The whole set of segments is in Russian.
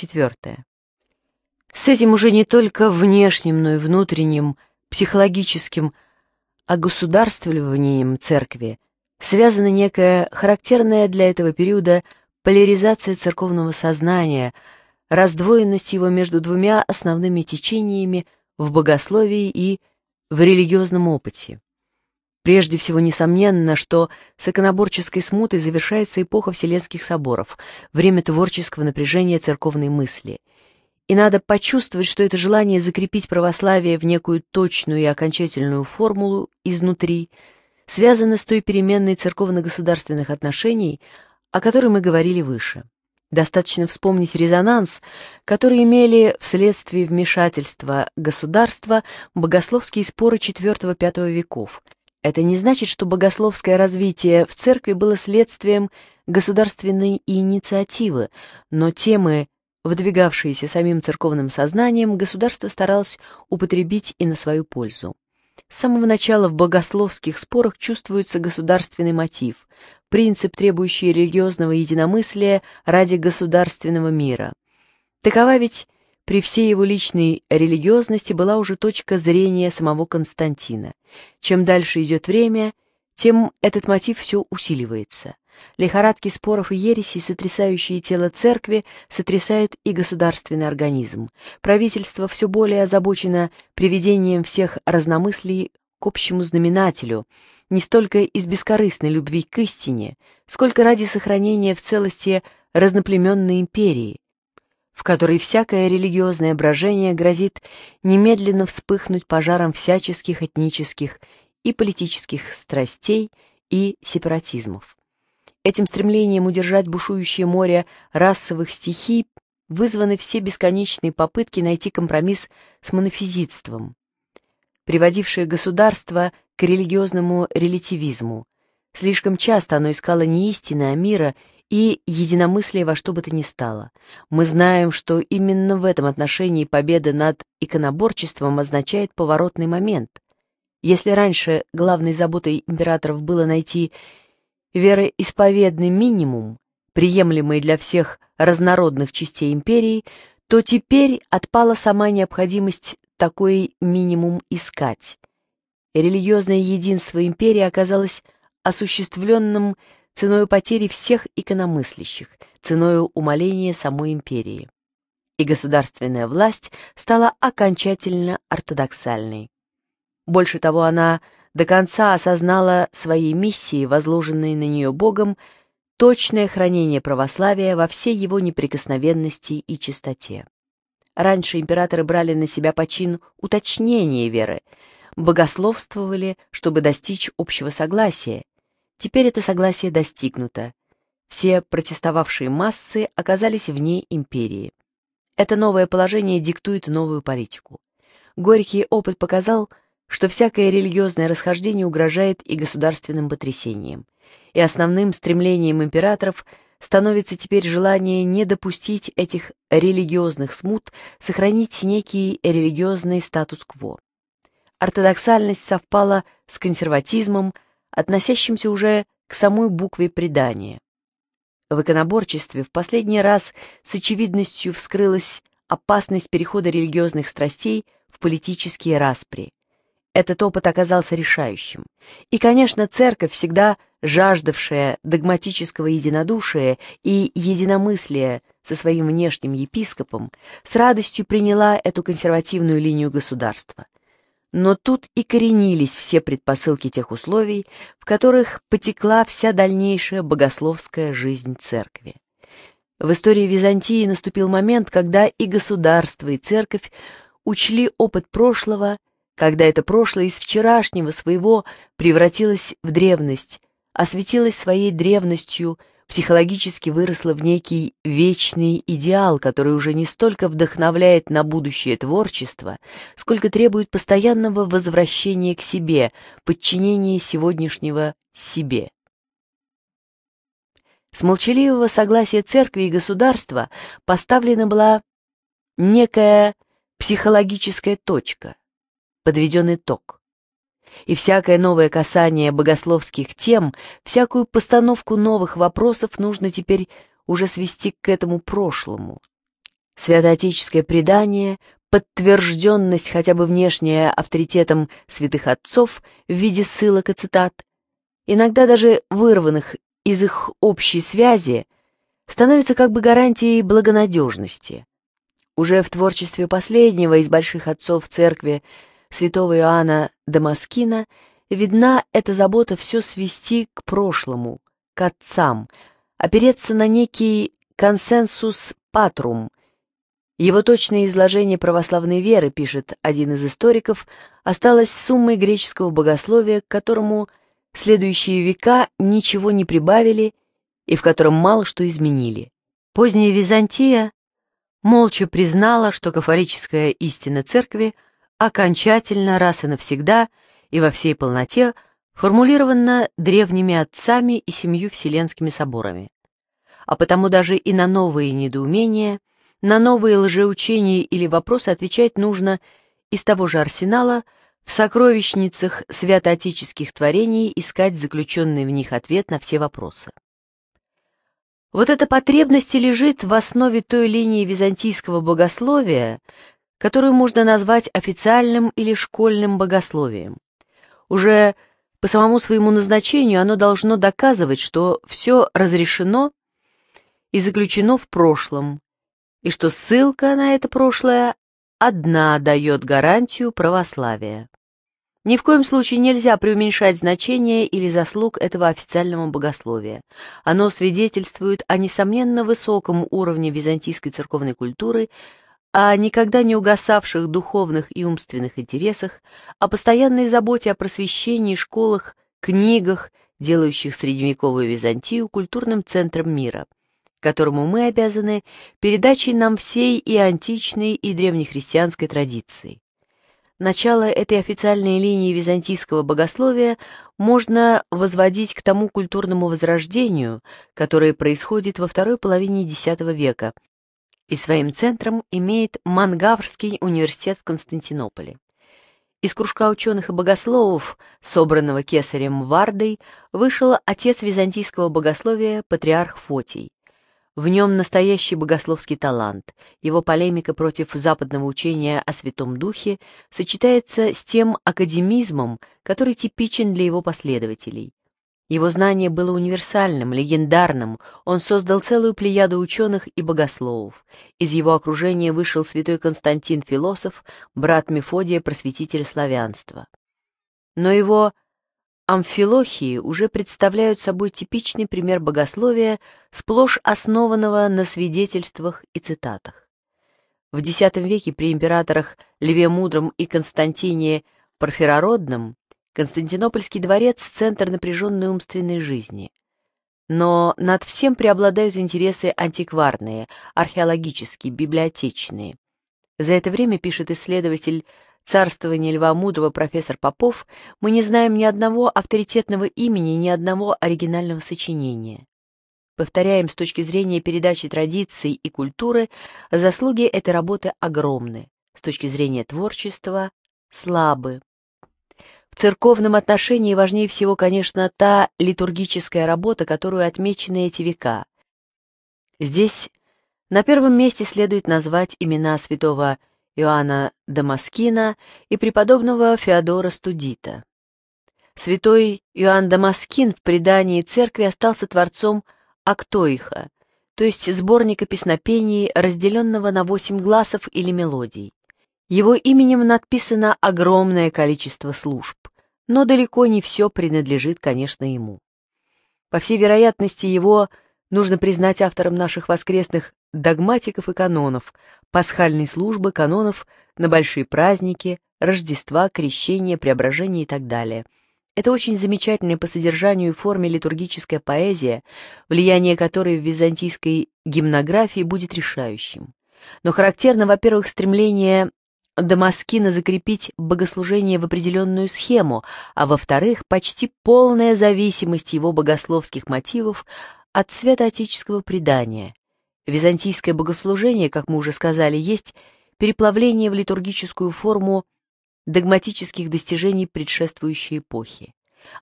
Четвертое. С этим уже не только внешним, но и внутренним, психологическим а государствованием церкви связана некая характерная для этого периода поляризация церковного сознания, раздвоенность его между двумя основными течениями в богословии и в религиозном опыте. Прежде всего, несомненно, что с иконоборческой смутой завершается эпоха Вселенских соборов, время творческого напряжения церковной мысли. И надо почувствовать, что это желание закрепить православие в некую точную и окончательную формулу изнутри связано с той переменной церковно-государственных отношений, о которой мы говорили выше. Достаточно вспомнить резонанс, который имели вследствие вмешательства государства богословские споры IV-V веков – это не значит, что богословское развитие в церкви было следствием государственной инициативы, но темы, выдвигавшиеся самим церковным сознанием, государство старалось употребить и на свою пользу. С самого начала в богословских спорах чувствуется государственный мотив, принцип, требующий религиозного единомыслия ради государственного мира. Такова ведь при всей его личной религиозности была уже точка зрения самого Константина. Чем дальше идет время, тем этот мотив все усиливается. Лихорадки споров и ересей, сотрясающие тело церкви, сотрясают и государственный организм. Правительство все более озабочено приведением всех разномыслий к общему знаменателю, не столько из бескорыстной любви к истине, сколько ради сохранения в целости разноплеменной империи, в которой всякое религиозное брожение грозит немедленно вспыхнуть пожаром всяческих этнических и политических страстей и сепаратизмов. Этим стремлением удержать бушующее море расовых стихий вызваны все бесконечные попытки найти компромисс с монофизитством, приводившие государство к религиозному релятивизму. Слишком часто оно искало не истины, а мира – и единомыслие во что бы то ни стало. Мы знаем, что именно в этом отношении победа над иконоборчеством означает поворотный момент. Если раньше главной заботой императоров было найти вероисповедный минимум, приемлемый для всех разнородных частей империи, то теперь отпала сама необходимость такой минимум искать. Религиозное единство империи оказалось осуществленным ценою потери всех экономыслящих, ценою умаления самой империи. И государственная власть стала окончательно ортодоксальной. Больше того, она до конца осознала своей миссии, возложенной на нее Богом, точное хранение православия во всей его неприкосновенности и чистоте. Раньше императоры брали на себя почин уточнения веры, богословствовали, чтобы достичь общего согласия, Теперь это согласие достигнуто. Все протестовавшие массы оказались вне империи. Это новое положение диктует новую политику. Горький опыт показал, что всякое религиозное расхождение угрожает и государственным потрясениям, и основным стремлением императоров становится теперь желание не допустить этих религиозных смут, сохранить некий религиозный статус-кво. Ортодоксальность совпала с консерватизмом, относящимся уже к самой букве предания. В иконоборчестве в последний раз с очевидностью вскрылась опасность перехода религиозных страстей в политические распри. Этот опыт оказался решающим. И, конечно, церковь, всегда жаждавшая догматического единодушия и единомыслия со своим внешним епископом, с радостью приняла эту консервативную линию государства – но тут и коренились все предпосылки тех условий, в которых потекла вся дальнейшая богословская жизнь церкви. В истории Византии наступил момент, когда и государство, и церковь учли опыт прошлого, когда это прошлое из вчерашнего своего превратилось в древность, осветилось своей древностью – психологически выросла в некий вечный идеал, который уже не столько вдохновляет на будущее творчество, сколько требует постоянного возвращения к себе, подчинения сегодняшнего себе. С молчаливого согласия церкви и государства поставлена была некая психологическая точка, подведен итог и всякое новое касание богословских тем, всякую постановку новых вопросов нужно теперь уже свести к этому прошлому. Святоотеческое предание, подтвержденность хотя бы внешняя авторитетом святых отцов в виде ссылок и цитат, иногда даже вырванных из их общей связи, становится как бы гарантией благонадежности. Уже в творчестве последнего из больших отцов церкви святого Иоанна Дамаскина видна эта забота все свести к прошлому, к отцам, опереться на некий консенсус патрум. Его точное изложение православной веры, пишет один из историков, осталось суммой греческого богословия, к которому следующие века ничего не прибавили и в котором мало что изменили. Поздняя Византия молча признала, что кафарическая истина церкви – окончательно, раз и навсегда, и во всей полноте формулировано древними отцами и семью вселенскими соборами. А потому даже и на новые недоумения, на новые лжеучения или вопросы отвечать нужно из того же арсенала, в сокровищницах святоотеческих творений искать заключенный в них ответ на все вопросы. Вот эта потребность и лежит в основе той линии византийского богословия, которую можно назвать официальным или школьным богословием. Уже по самому своему назначению оно должно доказывать, что все разрешено и заключено в прошлом, и что ссылка на это прошлое одна дает гарантию православия. Ни в коем случае нельзя преуменьшать значение или заслуг этого официального богословия. Оно свидетельствует о несомненно высоком уровне византийской церковной культуры, о никогда не угасавших духовных и умственных интересах, о постоянной заботе о просвещении, школах, книгах, делающих средневековую Византию культурным центром мира, которому мы обязаны передачей нам всей и античной, и древнехристианской традиции. Начало этой официальной линии византийского богословия можно возводить к тому культурному возрождению, которое происходит во второй половине X века – и своим центром имеет Мангаврский университет в Константинополе. Из кружка ученых и богословов, собранного кесарем Вардой, вышел отец византийского богословия патриарх Фотий. В нем настоящий богословский талант. Его полемика против западного учения о Святом Духе сочетается с тем академизмом, который типичен для его последователей. Его знание было универсальным, легендарным, он создал целую плеяду ученых и богословов. Из его окружения вышел святой Константин Философ, брат Мефодия, просветитель славянства. Но его амфилохии уже представляют собой типичный пример богословия, сплошь основанного на свидетельствах и цитатах. В X веке при императорах Леве Мудром и Константине Парфирородном Константинопольский дворец – центр напряженной умственной жизни. Но над всем преобладают интересы антикварные, археологические, библиотечные. За это время, пишет исследователь царствования Льва Мудрого профессор Попов, мы не знаем ни одного авторитетного имени, ни одного оригинального сочинения. Повторяем, с точки зрения передачи традиций и культуры, заслуги этой работы огромны, с точки зрения творчества – слабы. В церковном отношении важнее всего, конечно, та литургическая работа, которую отмечены эти века. Здесь на первом месте следует назвать имена святого Иоанна Дамаскина и преподобного Феодора Студита. Святой Иоанн Дамаскин в предании церкви остался творцом Актоиха, то есть сборника песнопений, разделенного на восемь гласов или мелодий. Его именем надписано огромное количество служб, но далеко не все принадлежит, конечно, ему. По всей вероятности, его нужно признать автором наших воскресных догматиков и канонов, пасхальной службы, канонов на большие праздники, Рождества, Крещения, Преображения и так далее. Это очень замечательная по содержанию и форме литургическая поэзия, влияние которой в византийской гимнографии будет решающим. Но характерно, во-первых, стремление Дамаскина закрепить богослужение в определенную схему, а во-вторых, почти полная зависимость его богословских мотивов от святоотеческого предания. Византийское богослужение, как мы уже сказали, есть переплавление в литургическую форму догматических достижений предшествующей эпохи.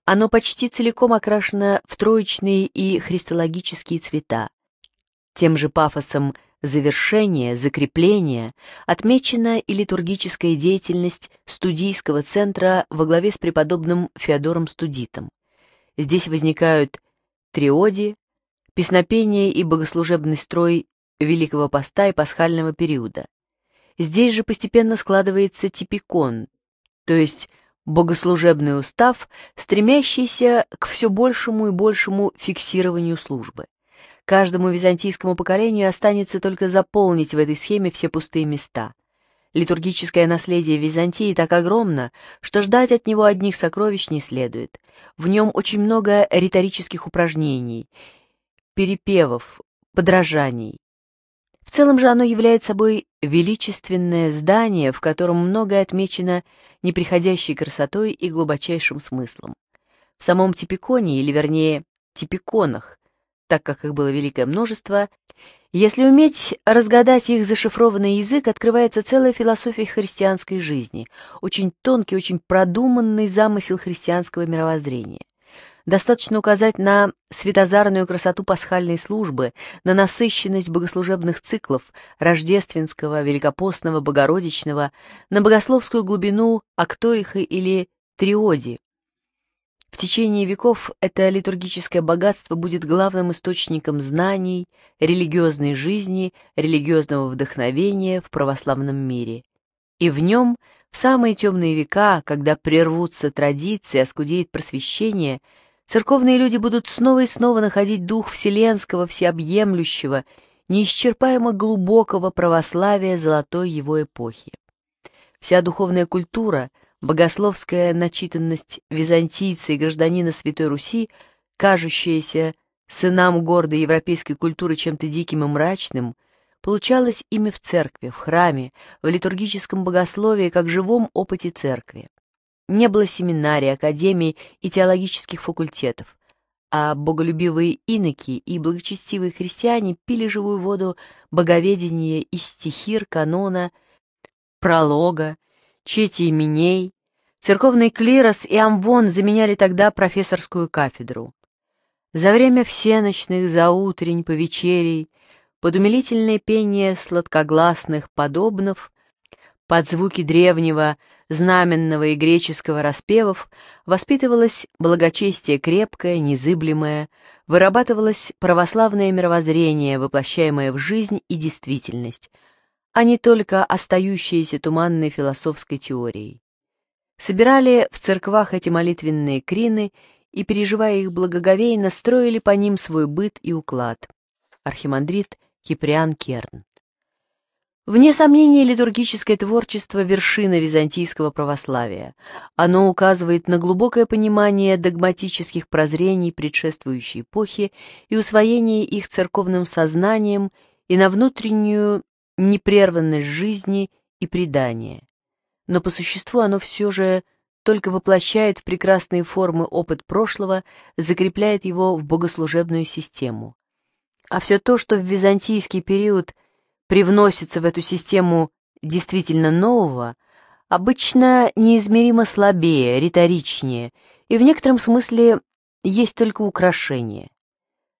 Оно почти целиком окрашено в троечные и христологические цвета. Тем же пафосом – завершение, закрепление отмечена и литургическая деятельность студийского центра во главе с преподобным Феодором Студитом. Здесь возникают триоди, песнопение и богослужебный строй Великого Поста и Пасхального периода. Здесь же постепенно складывается типикон, то есть богослужебный устав, стремящийся к все большему и большему фиксированию службы. Каждому византийскому поколению останется только заполнить в этой схеме все пустые места. Литургическое наследие Византии так огромно, что ждать от него одних сокровищ не следует. В нем очень много риторических упражнений, перепевов, подражаний. В целом же оно является собой величественное здание, в котором многое отмечено неприходящей красотой и глубочайшим смыслом. В самом Типиконе, или вернее, Типиконах, так как их было великое множество, если уметь разгадать их зашифрованный язык, открывается целая философия христианской жизни, очень тонкий, очень продуманный замысел христианского мировоззрения. Достаточно указать на светозарную красоту пасхальной службы, на насыщенность богослужебных циклов рождественского, великопостного, богородичного, на богословскую глубину актоиха или триоди, в течение веков это литургическое богатство будет главным источником знаний, религиозной жизни, религиозного вдохновения в православном мире. И в нем, в самые темные века, когда прервутся традиции, оскудеет просвещение, церковные люди будут снова и снова находить дух вселенского, всеобъемлющего, неисчерпаемо глубокого православия золотой его эпохи. Вся духовная культура, богословская начитанность византийца и гражданина Святой Руси, кажущаяся сынам гордой европейской культуры чем-то диким и мрачным, получалась ими в церкви, в храме, в литургическом богословии, как живом опыте церкви. Не было семинарий, академий и теологических факультетов, а боголюбивые иноки и благочестивые христиане пили живую воду боговедения из стихир, канона, пролога, Чити именей, церковный клирос и амвон заменяли тогда профессорскую кафедру. За время всеночных, за утрень, по вечерей, под умилительное пение сладкогласных подобнов, под звуки древнего, знаменного и греческого распевов воспитывалось благочестие крепкое, незыблемое, вырабатывалось православное мировоззрение, воплощаемое в жизнь и действительность — а не только остающиеся туманной философской теорией. Собирали в церквах эти молитвенные крины и, переживая их благоговейно, строили по ним свой быт и уклад. Архимандрит Киприан Керн. Вне сомнения, литургическое творчество – вершина византийского православия. Оно указывает на глубокое понимание догматических прозрений предшествующей эпохи и усвоение их церковным сознанием и на внутреннюю непрерванность жизни и предания. Но по существу оно все же только воплощает в прекрасные формы опыт прошлого, закрепляет его в богослужебную систему. А все то, что в византийский период привносится в эту систему действительно нового, обычно неизмеримо слабее, риторичнее, и в некотором смысле есть только украшение.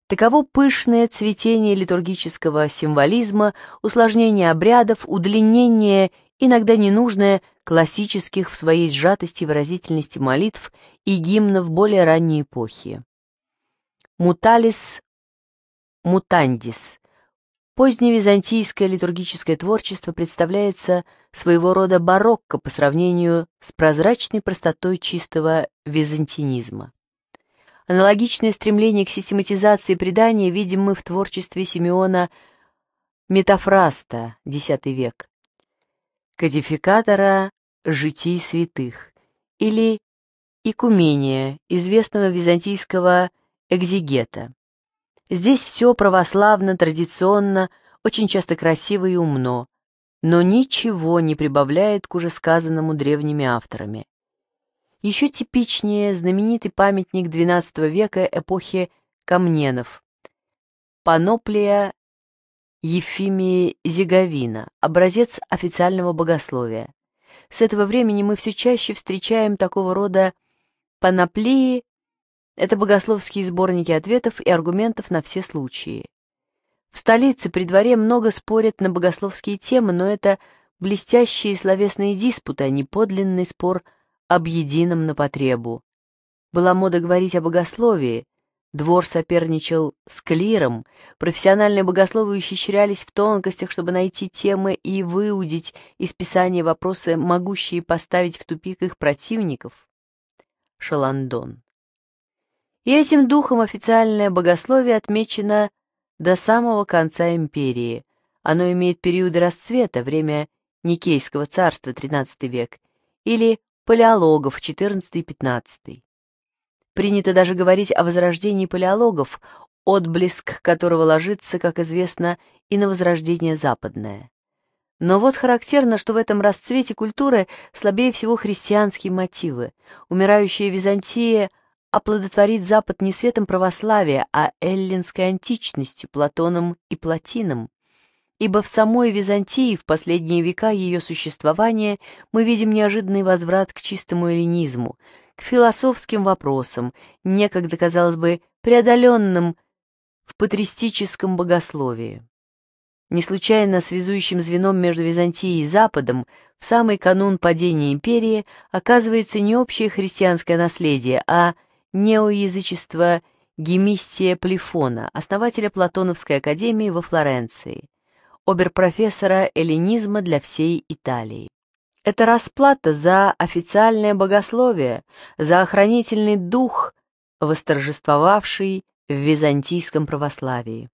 Таково пышное цветение литургического символизма, усложнение обрядов, удлинение, иногда ненужное, классических в своей сжатости выразительности молитв и гимнов более ранней эпохи. Муталис мутандис. Поздневизантийское литургическое творчество представляется своего рода барокко по сравнению с прозрачной простотой чистого византинизма. Аналогичное стремление к систематизации предания видим мы в творчестве Симеона Метафраста, X век, кодификатора житий святых, или Икумения, известного византийского экзигета. Здесь все православно, традиционно, очень часто красиво и умно, но ничего не прибавляет к уже сказанному древними авторами. Еще типичнее знаменитый памятник XII века эпохи Камненов. Паноплия Ефимии Зиговина, образец официального богословия. С этого времени мы все чаще встречаем такого рода паноплии, это богословские сборники ответов и аргументов на все случаи. В столице при дворе много спорят на богословские темы, но это блестящие словесные диспуты, а не подлинный спор – об едином на потребу. Была мода говорить о богословии, двор соперничал с клиром, профессиональные богословы ухищрялись в тонкостях, чтобы найти темы и выудить из писания вопросы, могущие поставить в тупик их противников. Шаландон. И этим духом официальное богословие отмечено до самого конца империи. Оно имеет периоды расцвета, время Никейского царства, XIII век, или палеологов XIV-XV. Принято даже говорить о возрождении палеологов, отблеск которого ложится, как известно, и на возрождение западное. Но вот характерно, что в этом расцвете культуры слабее всего христианские мотивы. Умирающая Византия оплодотворит Запад не светом православия, а эллинской античностью, Платоном и Платином ибо в самой Византии в последние века ее существования мы видим неожиданный возврат к чистому эллинизму, к философским вопросам, некогда, казалось бы, преодоленным в патристическом богословии. Не случайно связующим звеном между Византией и Западом в самый канун падения империи оказывается не общее христианское наследие, а неоязычество Гемистия Плефона, основателя Платоновской академии во Флоренции оберпрофессора эллинизма для всей Италии. Это расплата за официальное богословие, за охранительный дух, восторжествовавший в византийском православии.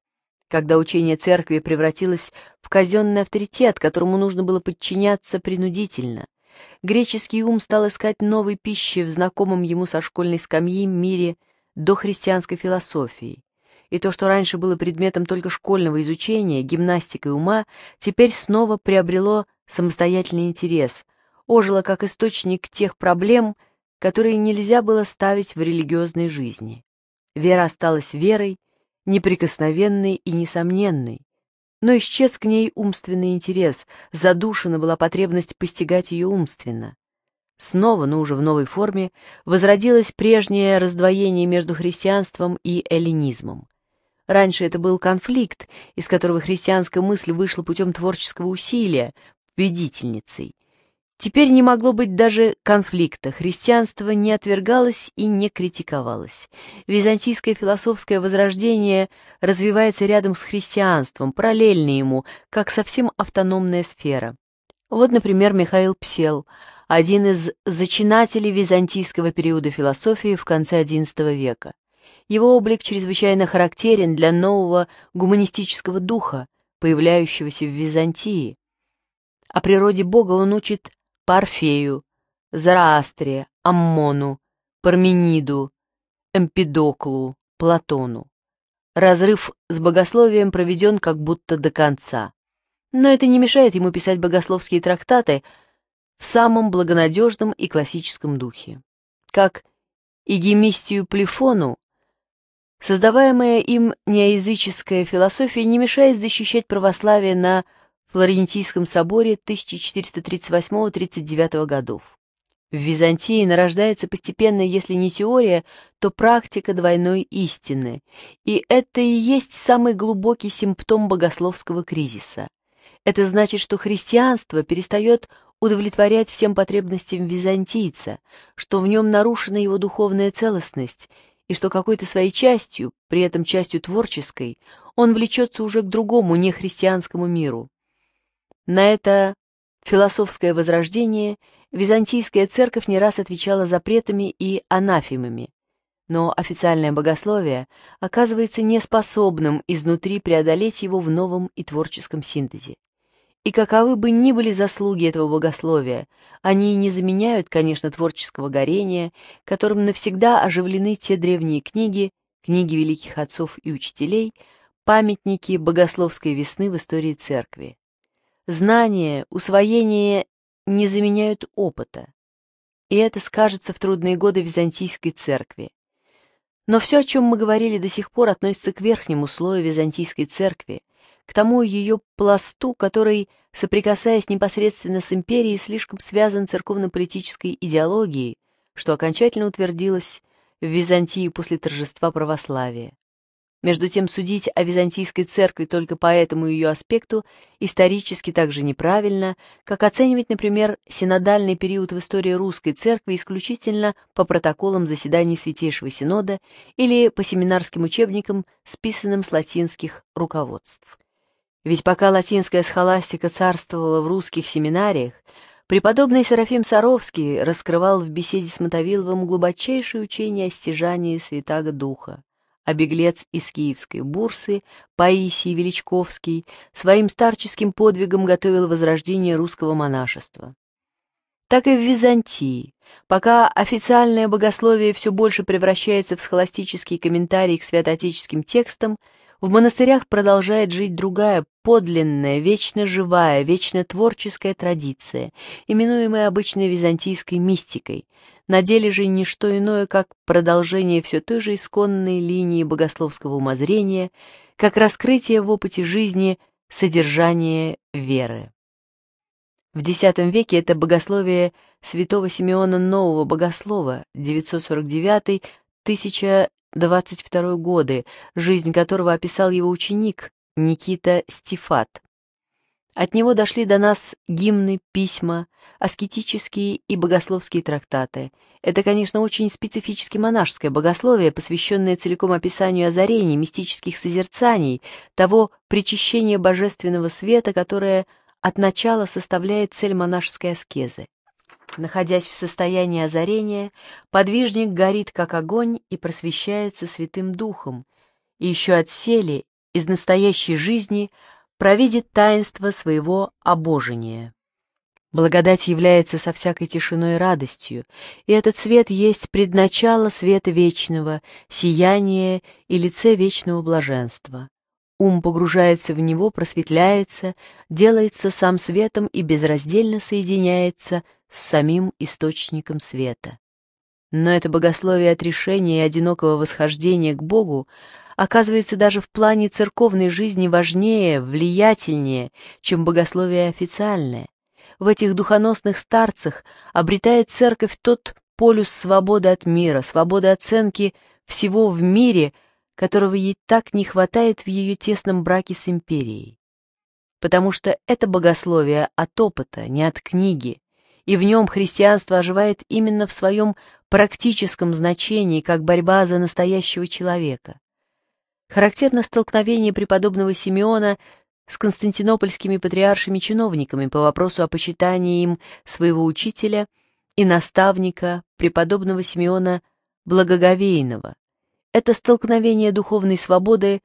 Когда учение церкви превратилось в казенный авторитет, которому нужно было подчиняться принудительно, греческий ум стал искать новой пищи в знакомом ему со школьной скамьи мире дохристианской философии, и то, что раньше было предметом только школьного изучения, гимнастикой ума, теперь снова приобрело самостоятельный интерес, ожило как источник тех проблем, которые нельзя было ставить в религиозной жизни. Вера осталась верой, неприкосновенной и несомненной, но исчез к ней умственный интерес, задушена была потребность постигать ее умственно. Снова, но уже в новой форме, возродилось прежнее раздвоение между христианством и эллинизмом. Раньше это был конфликт, из которого христианская мысль вышла путем творческого усилия, победительницей. Теперь не могло быть даже конфликта, христианство не отвергалось и не критиковалось. Византийское философское возрождение развивается рядом с христианством, параллельно ему, как совсем автономная сфера. Вот, например, Михаил Псел, один из зачинателей византийского периода философии в конце XI века. Его облик чрезвычайно характерен для нового гуманистического духа, появляющегося в Византии. О природе Бога он учит Парфею, Зараастре, Аммону, Пармениду, Эмпидоклу, Платону. Разрыв с богословием проведен как будто до конца. Но это не мешает ему писать богословские трактаты в самом благонадежном и классическом духе. Как и Гемистию Плефону Создаваемая им неоязыческая философия не мешает защищать православие на Флорентийском соборе 1438-39 годов. В Византии нарождается постепенно, если не теория, то практика двойной истины, и это и есть самый глубокий симптом богословского кризиса. Это значит, что христианство перестает удовлетворять всем потребностям византийца, что в нем нарушена его духовная целостность – и что какой-то своей частью, при этом частью творческой, он влечется уже к другому нехристианскому миру. На это философское возрождение византийская церковь не раз отвечала запретами и анафемами, но официальное богословие оказывается неспособным изнутри преодолеть его в новом и творческом синтезе. И каковы бы ни были заслуги этого богословия, они не заменяют, конечно, творческого горения, которым навсегда оживлены те древние книги, книги великих отцов и учителей, памятники богословской весны в истории церкви. Знание, усвоение не заменяют опыта. И это скажется в трудные годы византийской церкви. Но все, о чем мы говорили до сих пор, относится к верхнему слою византийской церкви, к тому ее пласту, который, соприкасаясь непосредственно с империей, слишком связан церковно-политической идеологией, что окончательно утвердилось в Византии после торжества православия. Между тем, судить о Византийской церкви только по этому ее аспекту исторически так же неправильно, как оценивать, например, синодальный период в истории русской церкви исключительно по протоколам заседаний Святейшего Синода или по семинарским учебникам, списанным с латинских руководств. Ведь пока латинская схоластика царствовала в русских семинариях, преподобный Серафим Саровский раскрывал в беседе с Мотовиловым глубочайшее учение о стяжании Святаго Духа, а беглец из киевской бурсы Паисий Величковский своим старческим подвигом готовил возрождение русского монашества. Так и в Византии, пока официальное богословие все больше превращается в схоластические комментарии к святоотеческим текстам – в монастырях продолжает жить другая, подлинная, вечно живая, вечно творческая традиция, именуемая обычной византийской мистикой. На деле же ничто иное, как продолжение все той же исконной линии богословского умозрения, как раскрытие в опыте жизни содержания веры. В X веке это богословие святого Симеона Нового Богослова 949-1022 22 годы, жизнь которого описал его ученик Никита Стефат. От него дошли до нас гимны, письма, аскетические и богословские трактаты. Это, конечно, очень специфически монашеское богословие, посвященное целиком описанию озарений, мистических созерцаний, того причащения божественного света, которое от начала составляет цель монашеской аскезы. Находясь в состоянии озарения, подвижник горит как огонь и просвещается Святым Духом, и еще от отсели из настоящей жизни провидит таинство своего обожения. Благодать является со всякой тишиной и радостью, и этот свет есть предначало света вечного, сияние и лице вечного блаженства. Ум погружается в него, просветляется, делается сам светом и безраздельно соединяется с самим источником света. Но это богословие отрешения и одинокого восхождения к Богу оказывается даже в плане церковной жизни важнее, влиятельнее, чем богословие официальное. В этих духоносных старцах обретает церковь тот полюс свободы от мира, свободы оценки всего в мире, которого ей так не хватает в ее тесном браке с империей. Потому что это богословие от опыта, не от книги, и в нем христианство оживает именно в своем практическом значении, как борьба за настоящего человека. Характерно столкновение преподобного Симеона с константинопольскими патриаршими-чиновниками по вопросу о почитании им своего учителя и наставника, преподобного Симеона Благоговейного. Это столкновение духовной свободы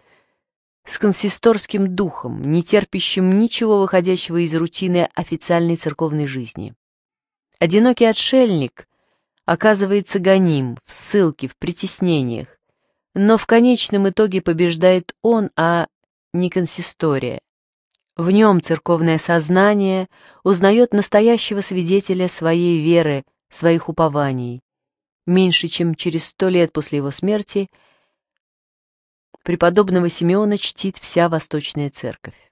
с консисторским духом, не терпящим ничего выходящего из рутины официальной церковной жизни. Одинокий отшельник оказывается гоним, в ссылке, в притеснениях, но в конечном итоге побеждает он, а не консистория. В нем церковное сознание узнает настоящего свидетеля своей веры, своих упований. Меньше чем через сто лет после его смерти преподобного Симеона чтит вся Восточная Церковь.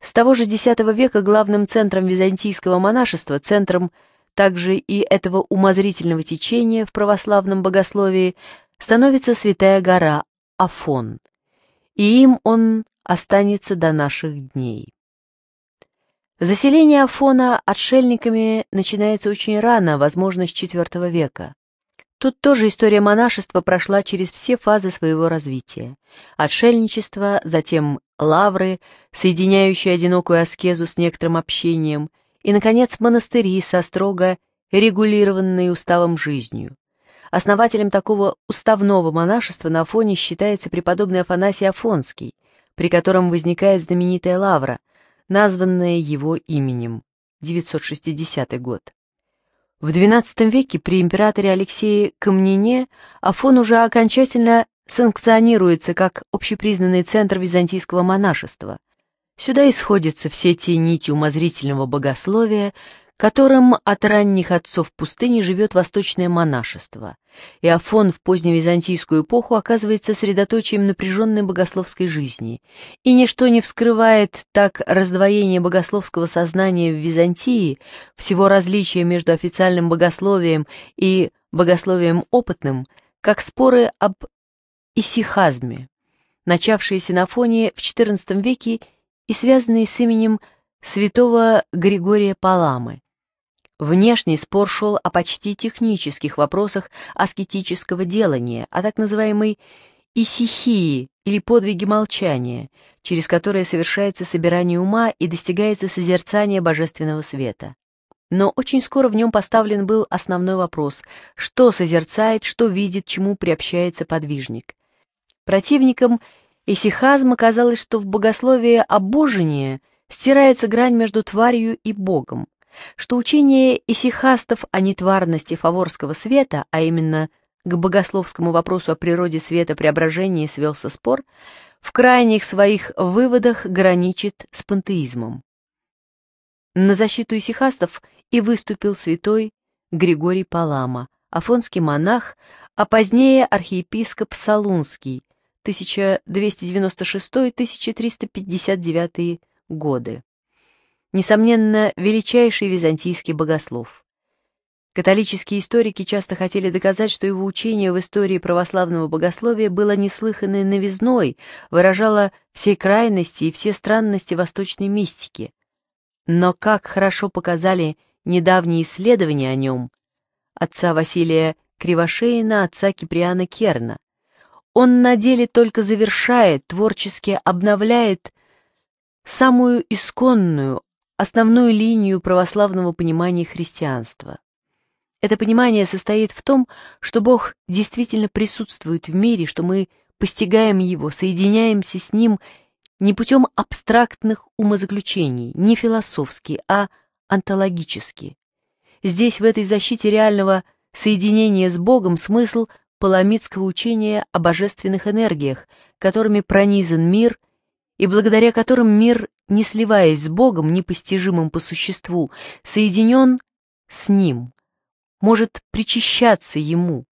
С того же X века главным центром византийского монашества, центром также и этого умозрительного течения в православном богословии, становится святая гора Афон, и им он останется до наших дней. Заселение Афона отшельниками начинается очень рано, возможно, с IV века. Тут тоже история монашества прошла через все фазы своего развития. Отшельничество, затем лавры, соединяющие одинокую аскезу с некоторым общением, и, наконец, монастыри со строго регулированной уставом жизнью. Основателем такого уставного монашества на фоне считается преподобный Афанасий Афонский, при котором возникает знаменитая лавра, названная его именем, 960 год. В XII веке при императоре Алексее Камнине Афон уже окончательно санкционируется как общепризнанный центр византийского монашества. Сюда исходятся все те нити умозрительного богословия, которым от ранних отцов пустыни живет восточное монашество, и Афон в поздневизантийскую эпоху оказывается средоточием напряженной богословской жизни, и ничто не вскрывает так раздвоение богословского сознания в Византии, всего различия между официальным богословием и богословием опытным, как споры об исихазме, начавшиеся на фоне в XIV веке и связанные с именем святого Григория Паламы, Внешний спор шел о почти технических вопросах аскетического делания, о так называемой исихии или подвиге молчания, через которое совершается собирание ума и достигается созерцание божественного света. Но очень скоро в нем поставлен был основной вопрос, что созерцает, что видит, чему приобщается подвижник. Противникам исихазма казалось, что в богословии обожение стирается грань между тварью и Богом, что учение исихастов о нетварности фаворского света, а именно к богословскому вопросу о природе света преображения свелся спор, в крайних своих выводах граничит с пантеизмом. На защиту исихастов и выступил святой Григорий Палама, афонский монах, а позднее архиепископ Салунский, 1296-1359 годы несомненно, величайший византийский богослов. Католические историки часто хотели доказать, что его учение в истории православного богословия было неслыханной новизной, выражало все крайности и все странности восточной мистики. Но как хорошо показали недавние исследования о нем, отца Василия Кривошеина, отца Киприана Керна. Он на деле только завершает, творчески обновляет самую исконную, основную линию православного понимания христианства. Это понимание состоит в том, что Бог действительно присутствует в мире, что мы постигаем Его, соединяемся с Ним не путем абстрактных умозаключений, не философски, а онтологически. Здесь, в этой защите реального соединения с Богом, смысл паламидского учения о божественных энергиях, которыми пронизан мир и благодаря которым мир не сливаясь с Богом, непостижимым по существу, соединен с Ним, может причащаться Ему,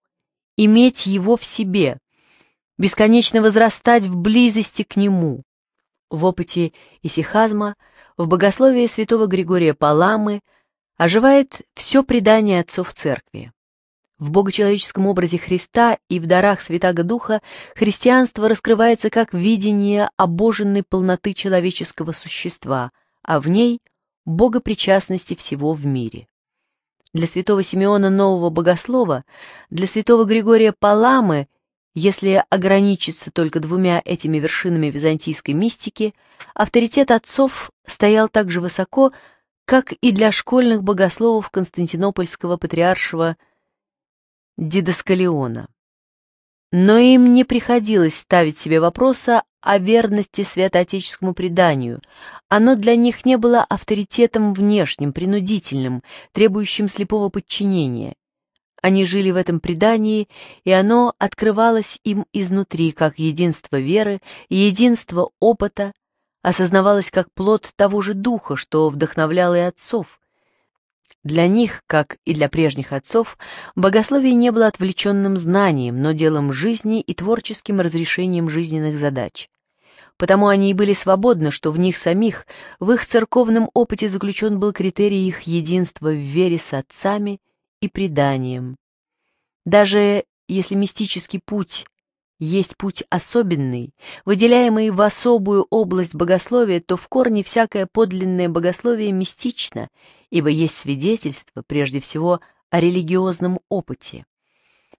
иметь Его в себе, бесконечно возрастать в близости к Нему. В опыте исихазма, в богословии святого Григория Паламы оживает все предание отцов церкви. В богочеловеческом образе Христа и в дарах Святаго Духа христианство раскрывается как видение обоженной полноты человеческого существа, а в ней – богопричастности всего в мире. Для святого Симеона Нового Богослова, для святого Григория Паламы, если ограничиться только двумя этими вершинами византийской мистики, авторитет отцов стоял так же высоко, как и для школьных богословов Константинопольского патриаршего Симеона Дидоскалиона. Но им не приходилось ставить себе вопроса о верности святоотеческому преданию. Оно для них не было авторитетом внешним, принудительным, требующим слепого подчинения. Они жили в этом предании, и оно открывалось им изнутри, как единство веры и единство опыта, осознавалось как плод того же духа, что вдохновлял и отцов, для них, как и для прежних отцов, богословие не было отвлеченным знанием, но делом жизни и творческим разрешением жизненных задач. Потому они и были свободны, что в них самих, в их церковном опыте заключен был критерий их единства в вере с отцами и преданием. Даже если мистический путь есть путь особенный, выделяемый в особую область богословия, то в корне всякое подлинное богословие мистично ибо есть свидетельство, прежде всего, о религиозном опыте.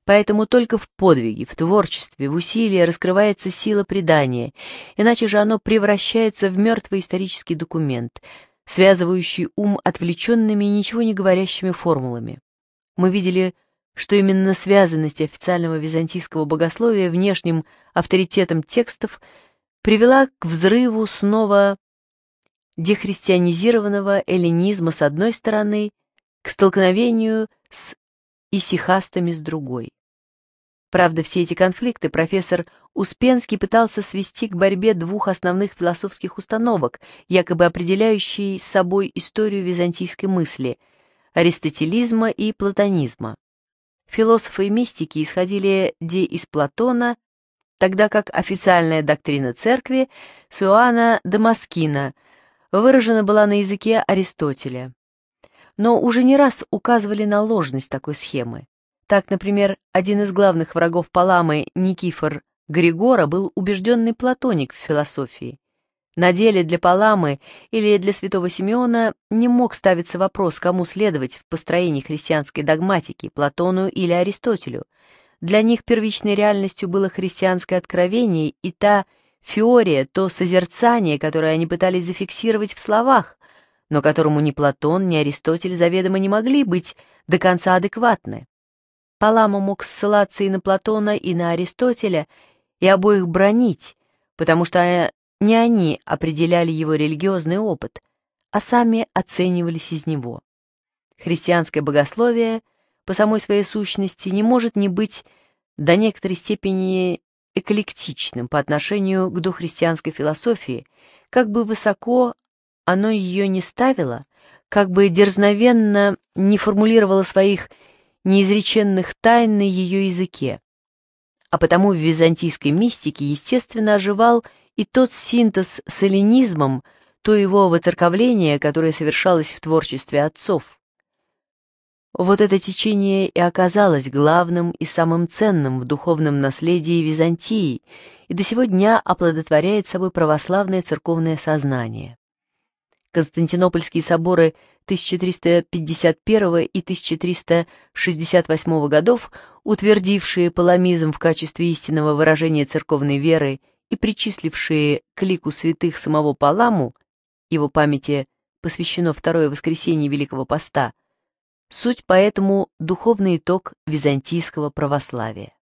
Поэтому только в подвиге, в творчестве, в усилии раскрывается сила предания, иначе же оно превращается в мертвый исторический документ, связывающий ум отвлеченными и ничего не говорящими формулами. Мы видели, что именно связанность официального византийского богословия внешним авторитетом текстов привела к взрыву снова дехристианизированного эллинизма с одной стороны к столкновению с исихастами с другой. Правда, все эти конфликты профессор Успенский пытался свести к борьбе двух основных философских установок, якобы определяющей собой историю византийской мысли – аристотелизма и платонизма. Философы и мистики исходили де из Платона, тогда как официальная доктрина церкви – Суана Дамаскина – выражена была на языке Аристотеля. Но уже не раз указывали на ложность такой схемы. Так, например, один из главных врагов Паламы, Никифор Григора, был убежденный платоник в философии. На деле для Паламы или для святого Симеона не мог ставиться вопрос, кому следовать в построении христианской догматики, Платону или Аристотелю. Для них первичной реальностью было христианское откровение и та Феория — то созерцание, которое они пытались зафиксировать в словах, но которому ни Платон, ни Аристотель заведомо не могли быть до конца адекватны. Палама мог ссылаться и на Платона, и на Аристотеля, и обоих бронить, потому что не они определяли его религиозный опыт, а сами оценивались из него. Христианское богословие по самой своей сущности не может не быть до некоторой степени эклектичным по отношению к дохристианской философии, как бы высоко оно ее не ставило, как бы дерзновенно не формулировало своих неизреченных тайн на ее языке. А потому в византийской мистике, естественно, оживал и тот синтез с эллинизмом, то его воцерковление, которое совершалось в творчестве отцов. Вот это течение и оказалось главным и самым ценным в духовном наследии Византии и до сего дня оплодотворяет собой православное церковное сознание. Константинопольские соборы 1351 и 1368 годов, утвердившие паламизм в качестве истинного выражения церковной веры и причислившие к лику святых самого Паламу, его памяти посвящено второе воскресенье Великого Поста – Суть поэтому духовный итог византийского православия.